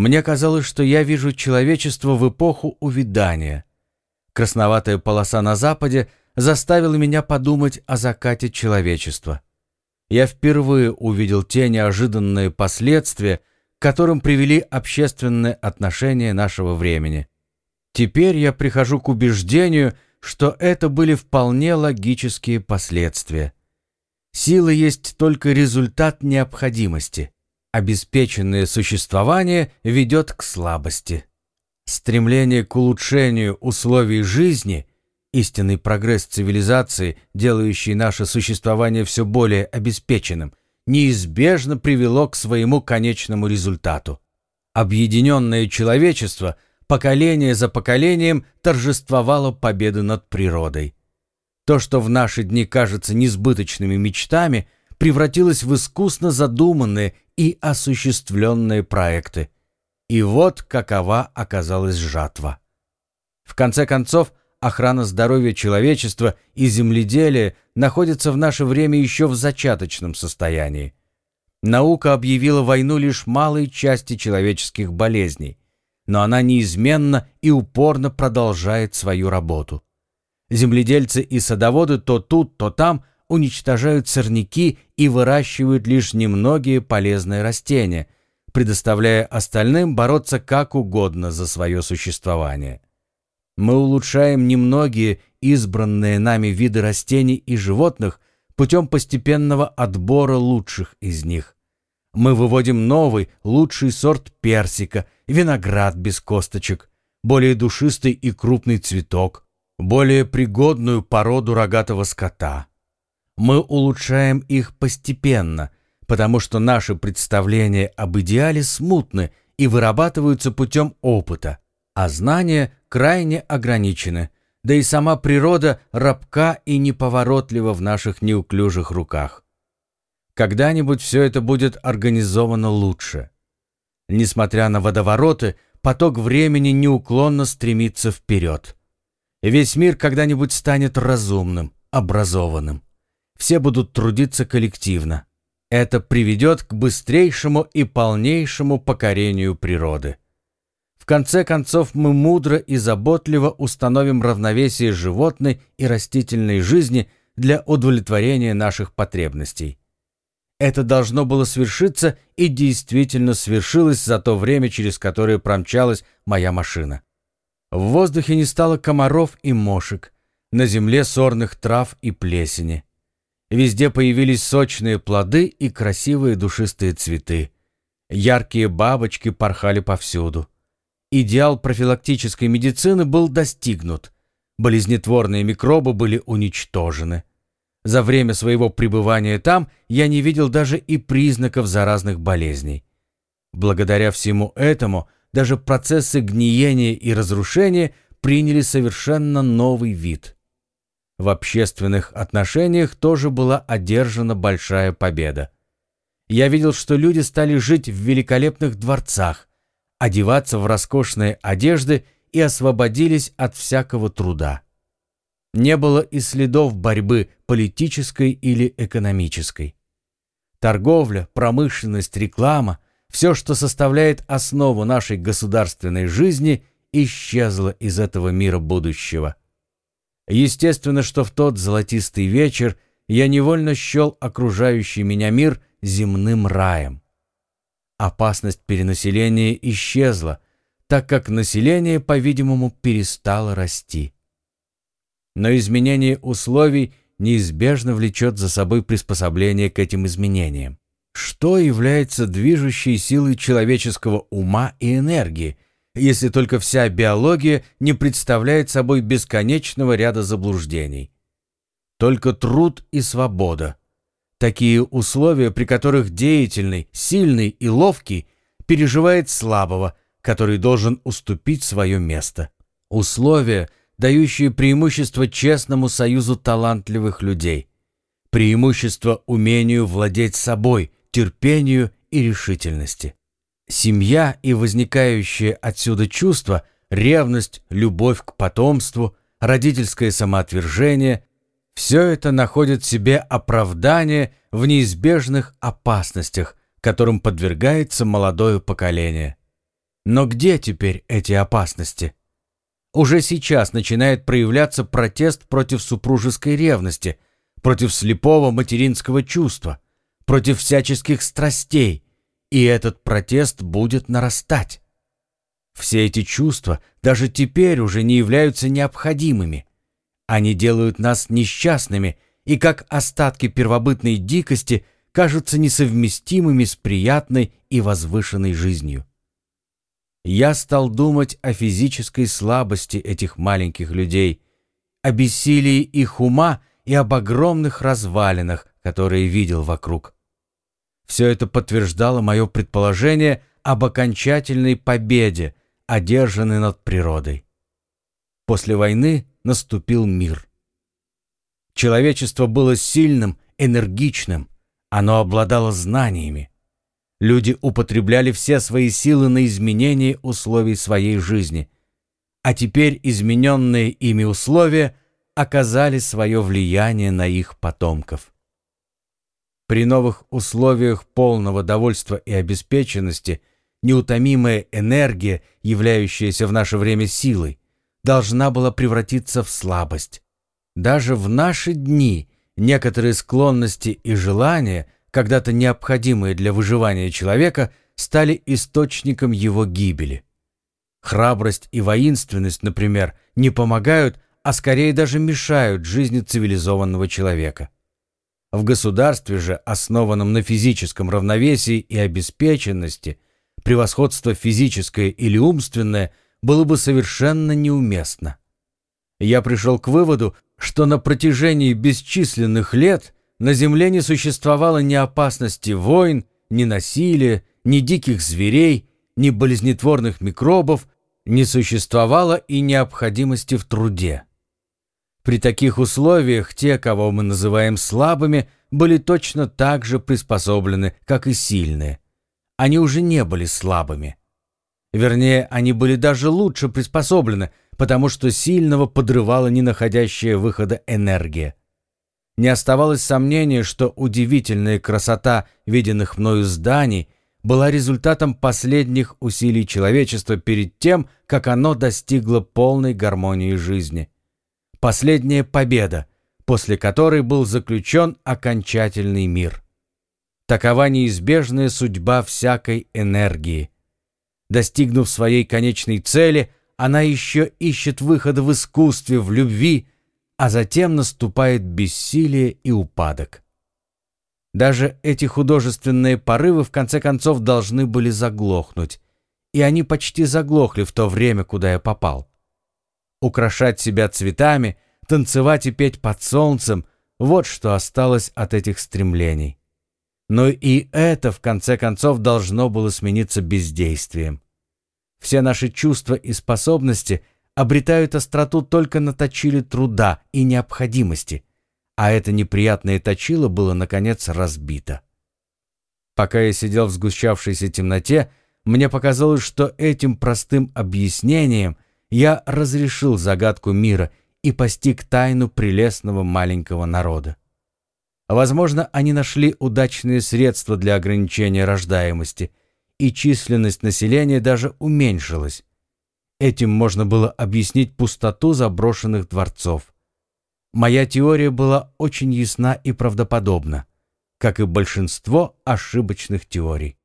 Мне казалось, что я вижу человечество в эпоху увядания. Красноватая полоса на западе заставила меня подумать о закате человечества. Я впервые увидел те неожиданные последствия, к которым привели общественные отношения нашего времени. Теперь я прихожу к убеждению, что это были вполне логические последствия. Сила есть только результат необходимости. Обеспеченное существование ведет к слабости. Стремление к улучшению условий жизни, истинный прогресс цивилизации, делающий наше существование все более обеспеченным, неизбежно привело к своему конечному результату. Объединенное человечество поколение за поколением торжествовало победы над природой. То, что в наши дни кажется несбыточными мечтами, превратилось в искусно задуманные и осуществленные проекты. И вот какова оказалась жатва. В конце концов, охрана здоровья человечества и земледелия находится в наше время еще в зачаточном состоянии. Наука объявила войну лишь малой части человеческих болезней, но она неизменно и упорно продолжает свою работу. Земледельцы и садоводы то тут, то там уничтожают сорняки и выращивают лишь немногие полезные растения, предоставляя остальным бороться как угодно за свое существование. Мы улучшаем немногие избранные нами виды растений и животных путем постепенного отбора лучших из них. Мы выводим новый, лучший сорт персика, виноград без косточек, более душистый и крупный цветок, более пригодную породу рогатого скота. Мы улучшаем их постепенно, потому что наши представления об идеале смутны и вырабатываются путем опыта, а знания крайне ограничены, да и сама природа рабка и неповоротлива в наших неуклюжих руках. Когда-нибудь все это будет организовано лучше. Несмотря на водовороты, поток времени неуклонно стремится вперед. Весь мир когда-нибудь станет разумным, образованным. Все будут трудиться коллективно. Это приведет к быстрейшему и полнейшему покорению природы. В конце концов, мы мудро и заботливо установим равновесие животной и растительной жизни для удовлетворения наших потребностей. Это должно было свершиться и действительно свершилось за то время, через которое промчалась моя машина. В воздухе не стало комаров и мошек, на земле сорных трав и плесени. Везде появились сочные плоды и красивые душистые цветы. Яркие бабочки порхали повсюду. Идеал профилактической медицины был достигнут. Болезнетворные микробы были уничтожены. За время своего пребывания там я не видел даже и признаков заразных болезней. Благодаря всему этому – даже процессы гниения и разрушения приняли совершенно новый вид. В общественных отношениях тоже была одержана большая победа. Я видел, что люди стали жить в великолепных дворцах, одеваться в роскошные одежды и освободились от всякого труда. Не было и следов борьбы политической или экономической. Торговля, промышленность, реклама – все, что составляет основу нашей государственной жизни, исчезло из этого мира будущего. Естественно, что в тот золотистый вечер я невольно счел окружающий меня мир земным раем. Опасность перенаселения исчезла, так как население, по-видимому, перестало расти. Но изменение условий неизбежно влечет за собой приспособление к этим изменениям. Что является движущей силой человеческого ума и энергии, если только вся биология не представляет собой бесконечного ряда заблуждений? Только труд и свобода. Такие условия, при которых деятельный, сильный и ловкий переживает слабого, который должен уступить свое место. Условия, дающие преимущество честному союзу талантливых людей. Преимущество умению владеть собой – терпению и решительности. Семья и возникающее отсюда чувство, ревность, любовь к потомству, родительское самоотвержение – все это находит себе оправдание в неизбежных опасностях, которым подвергается молодое поколение. Но где теперь эти опасности? Уже сейчас начинает проявляться протест против супружеской ревности, против слепого материнского чувства, против всяческих страстей, и этот протест будет нарастать. Все эти чувства даже теперь уже не являются необходимыми. Они делают нас несчастными и, как остатки первобытной дикости, кажутся несовместимыми с приятной и возвышенной жизнью. Я стал думать о физической слабости этих маленьких людей, о бессилии их ума и об огромных развалинах, которые видел вокруг. Все это подтверждало мое предположение об окончательной победе, одержанной над природой. После войны наступил мир. Человечество было сильным, энергичным, оно обладало знаниями. Люди употребляли все свои силы на изменение условий своей жизни, а теперь измененные ими условия оказали свое влияние на их потомков. При новых условиях полного довольства и обеспеченности неутомимая энергия, являющаяся в наше время силой, должна была превратиться в слабость. Даже в наши дни некоторые склонности и желания, когда-то необходимые для выживания человека, стали источником его гибели. Храбрость и воинственность, например, не помогают, а скорее даже мешают жизни цивилизованного человека. В государстве же, основанном на физическом равновесии и обеспеченности, превосходство физическое или умственное было бы совершенно неуместно. Я пришел к выводу, что на протяжении бесчисленных лет на Земле не существовало ни опасности войн, ни насилия, ни диких зверей, ни болезнетворных микробов, не существовало и необходимости в труде. При таких условиях те, кого мы называем слабыми, были точно так же приспособлены, как и сильные. Они уже не были слабыми. Вернее, они были даже лучше приспособлены, потому что сильного подрывала не находящая выхода энергия. Не оставалось сомнения, что удивительная красота виденных мною зданий была результатом последних усилий человечества перед тем, как оно достигло полной гармонии жизни последняя победа, после которой был заключен окончательный мир. Такова неизбежная судьба всякой энергии. Достигнув своей конечной цели, она еще ищет выхода в искусстве, в любви, а затем наступает бессилие и упадок. Даже эти художественные порывы в конце концов должны были заглохнуть, и они почти заглохли в то время, куда я попал. Украшать себя цветами, танцевать и петь под солнцем — вот что осталось от этих стремлений. Но и это, в конце концов, должно было смениться бездействием. Все наши чувства и способности обретают остроту только на точиле труда и необходимости, а это неприятное точило было, наконец, разбито. Пока я сидел в сгущавшейся темноте, мне показалось, что этим простым объяснением — я разрешил загадку мира и постиг тайну прелестного маленького народа. Возможно, они нашли удачные средства для ограничения рождаемости, и численность населения даже уменьшилась. Этим можно было объяснить пустоту заброшенных дворцов. Моя теория была очень ясна и правдоподобна, как и большинство ошибочных теорий.